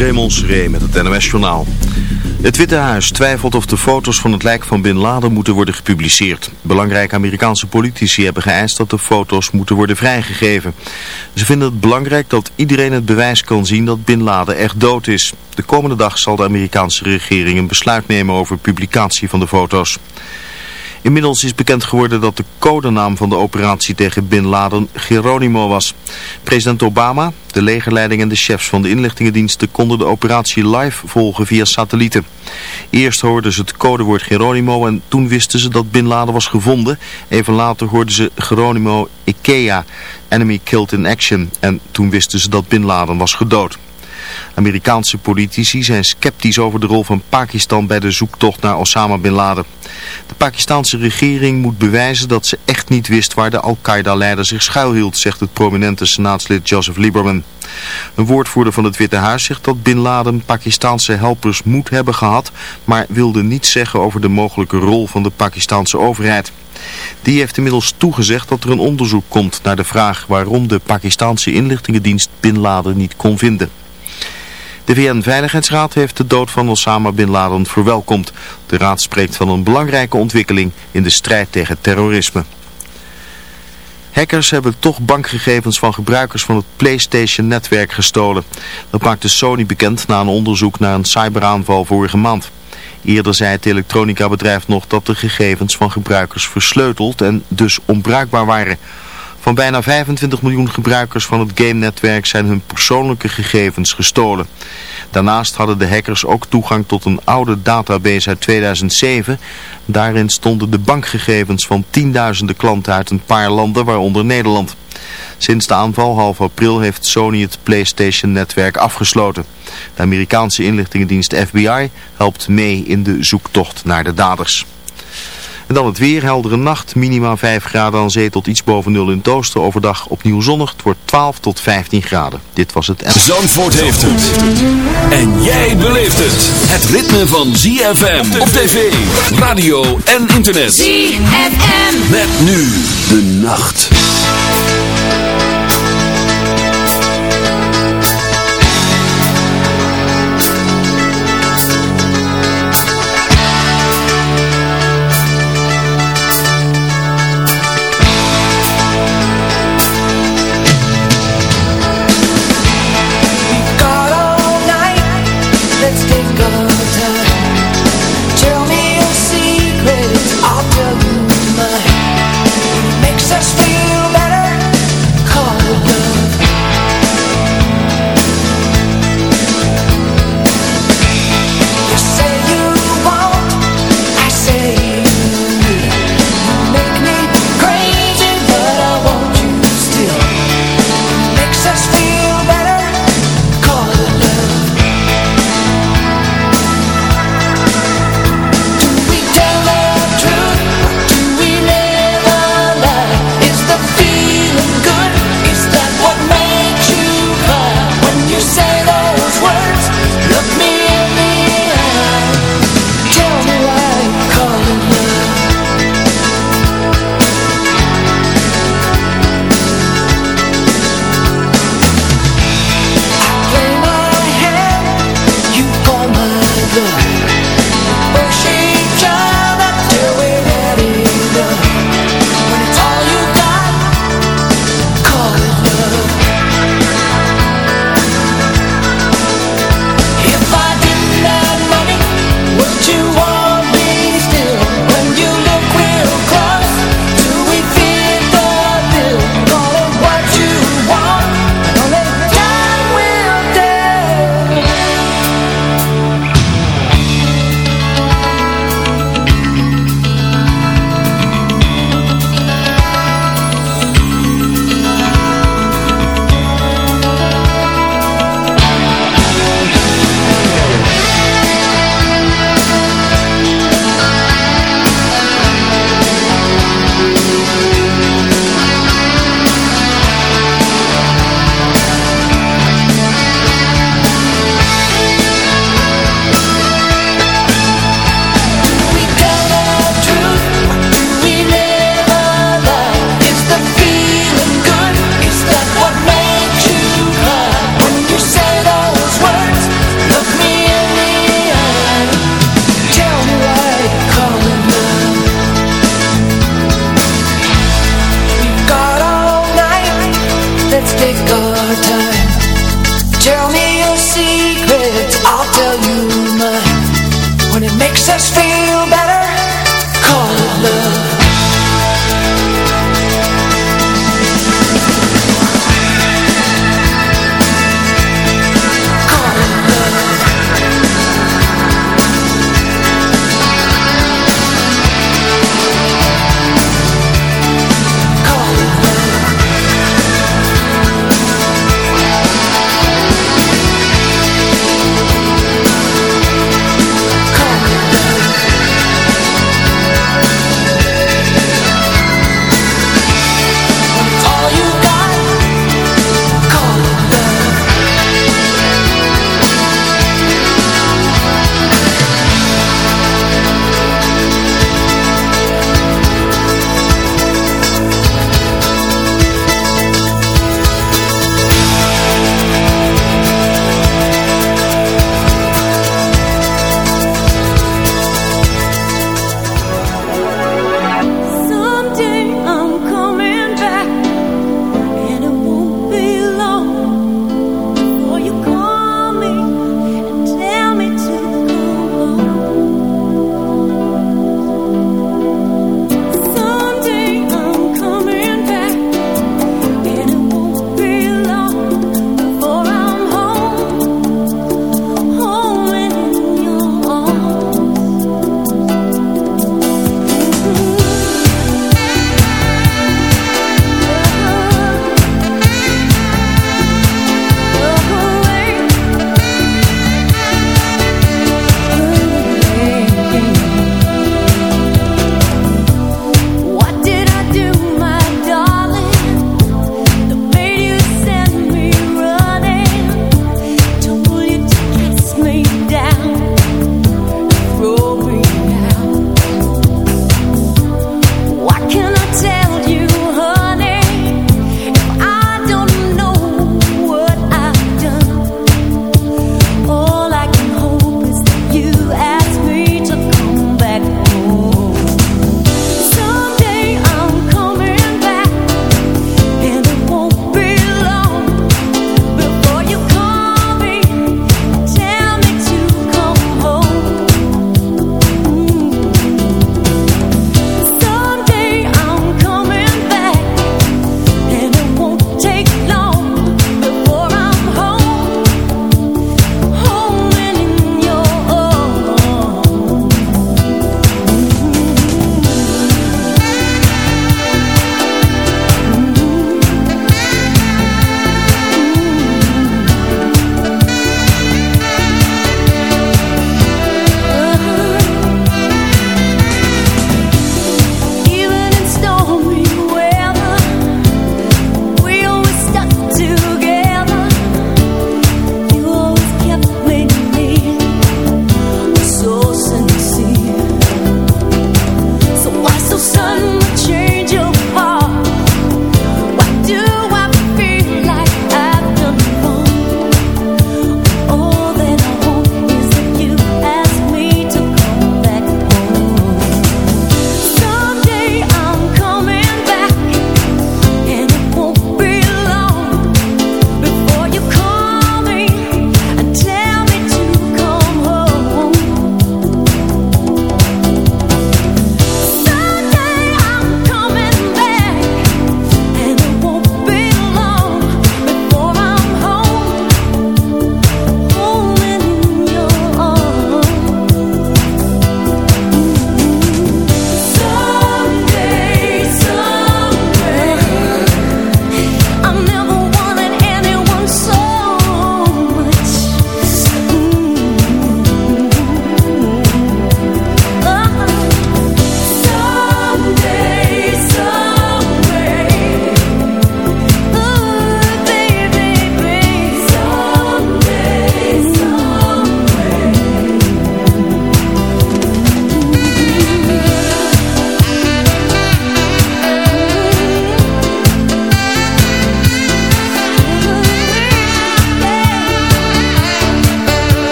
Raymond met het NOS-journaal. Het Witte Huis twijfelt of de foto's van het lijk van Bin Laden moeten worden gepubliceerd. Belangrijke Amerikaanse politici hebben geëist dat de foto's moeten worden vrijgegeven. Ze vinden het belangrijk dat iedereen het bewijs kan zien dat Bin Laden echt dood is. De komende dag zal de Amerikaanse regering een besluit nemen over publicatie van de foto's. Inmiddels is bekend geworden dat de codenaam van de operatie tegen Bin Laden Geronimo was. President Obama, de legerleiding en de chefs van de inlichtingendiensten konden de operatie live volgen via satellieten. Eerst hoorden ze het codewoord Geronimo en toen wisten ze dat Bin Laden was gevonden. Even later hoorden ze Geronimo Ikea, Enemy Killed in Action. En toen wisten ze dat Bin Laden was gedood. Amerikaanse politici zijn sceptisch over de rol van Pakistan bij de zoektocht naar Osama Bin Laden. De Pakistanse regering moet bewijzen dat ze echt niet wist waar de Al-Qaeda-leider zich schuilhield, zegt het prominente senaatslid Joseph Lieberman. Een woordvoerder van het Witte Huis zegt dat Bin Laden Pakistanse helpers moet hebben gehad, maar wilde niets zeggen over de mogelijke rol van de Pakistanse overheid. Die heeft inmiddels toegezegd dat er een onderzoek komt naar de vraag waarom de Pakistanse inlichtingendienst Bin Laden niet kon vinden. De VN-veiligheidsraad heeft de dood van Osama Bin Laden verwelkomd. De raad spreekt van een belangrijke ontwikkeling in de strijd tegen terrorisme. Hackers hebben toch bankgegevens van gebruikers van het PlayStation-netwerk gestolen. Dat maakte Sony bekend na een onderzoek naar een cyberaanval vorige maand. Eerder zei het elektronica-bedrijf nog dat de gegevens van gebruikers versleuteld en dus onbruikbaar waren. Van bijna 25 miljoen gebruikers van het game-netwerk zijn hun persoonlijke gegevens gestolen. Daarnaast hadden de hackers ook toegang tot een oude database uit 2007. Daarin stonden de bankgegevens van tienduizenden klanten uit een paar landen, waaronder Nederland. Sinds de aanval half april heeft Sony het PlayStation-netwerk afgesloten. De Amerikaanse inlichtingendienst FBI helpt mee in de zoektocht naar de daders. En dan het weer, heldere nacht, minima 5 graden aan zee tot iets boven nul in het oosten. Overdag opnieuw zonnig, het wordt 12 tot 15 graden. Dit was het... Zandvoort heeft het. En jij beleeft het. Het ritme van ZFM op tv, radio en internet. ZFM. Met nu de nacht.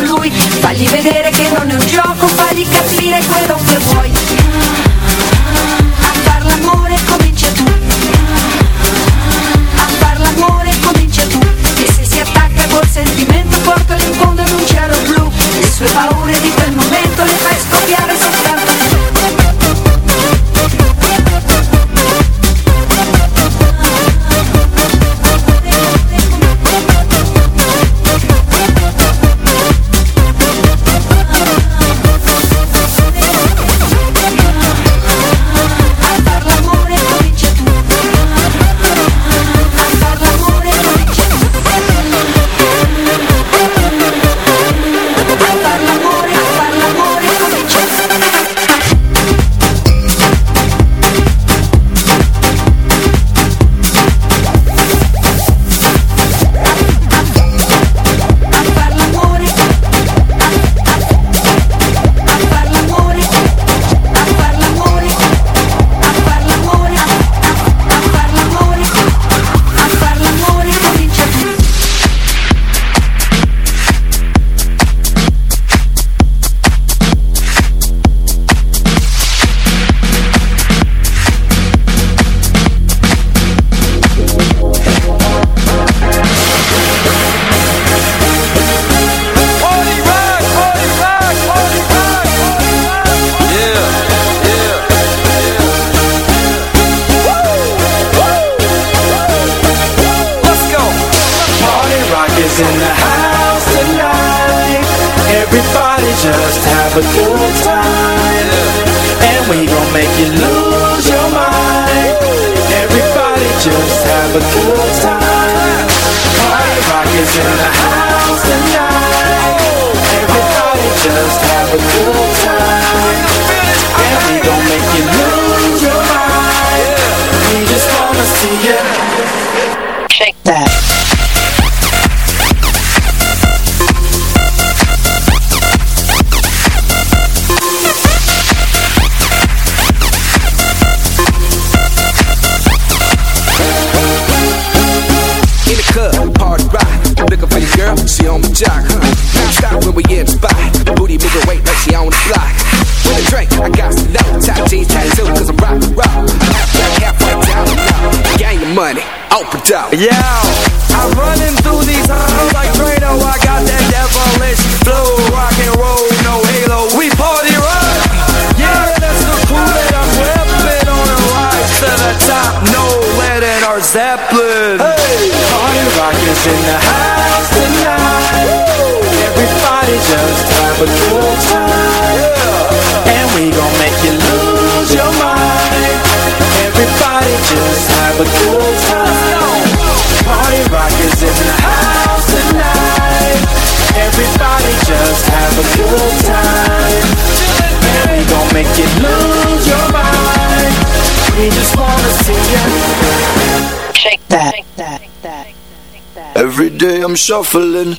lui, fagli vedere che non è un gioco have a good time. Party rock is in the house tonight. Watch out. Yeah. I'm running through these times like Trano. I got that devilish flow. Rock and roll, no halo. We party rock. Yeah, that's the cool that I'm repping on a rise to the top. No letting our Zeppelin. make you lose your mind. We just wanna see you shake that. Every day I'm shuffling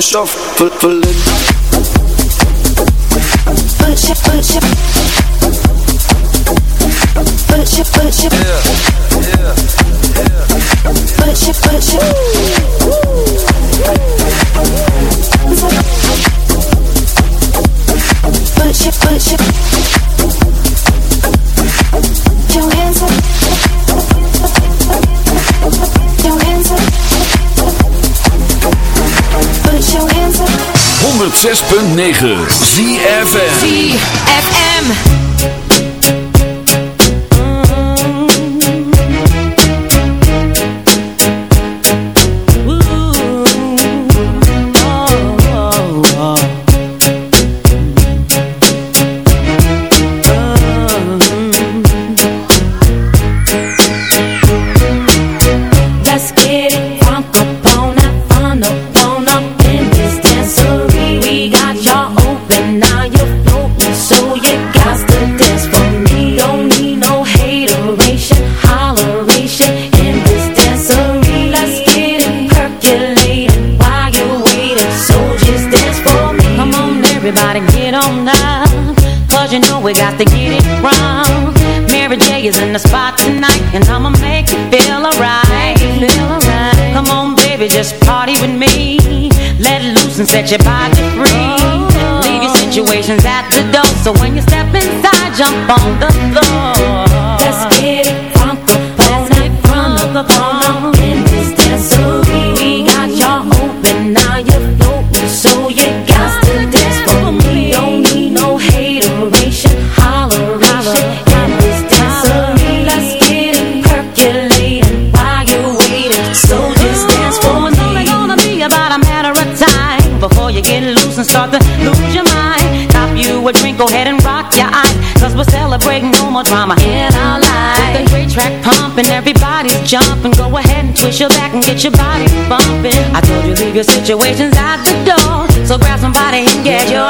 mezelf verlicht. Push it. 106.9 ZFM ZFM your situation's out the door. So grab somebody and get your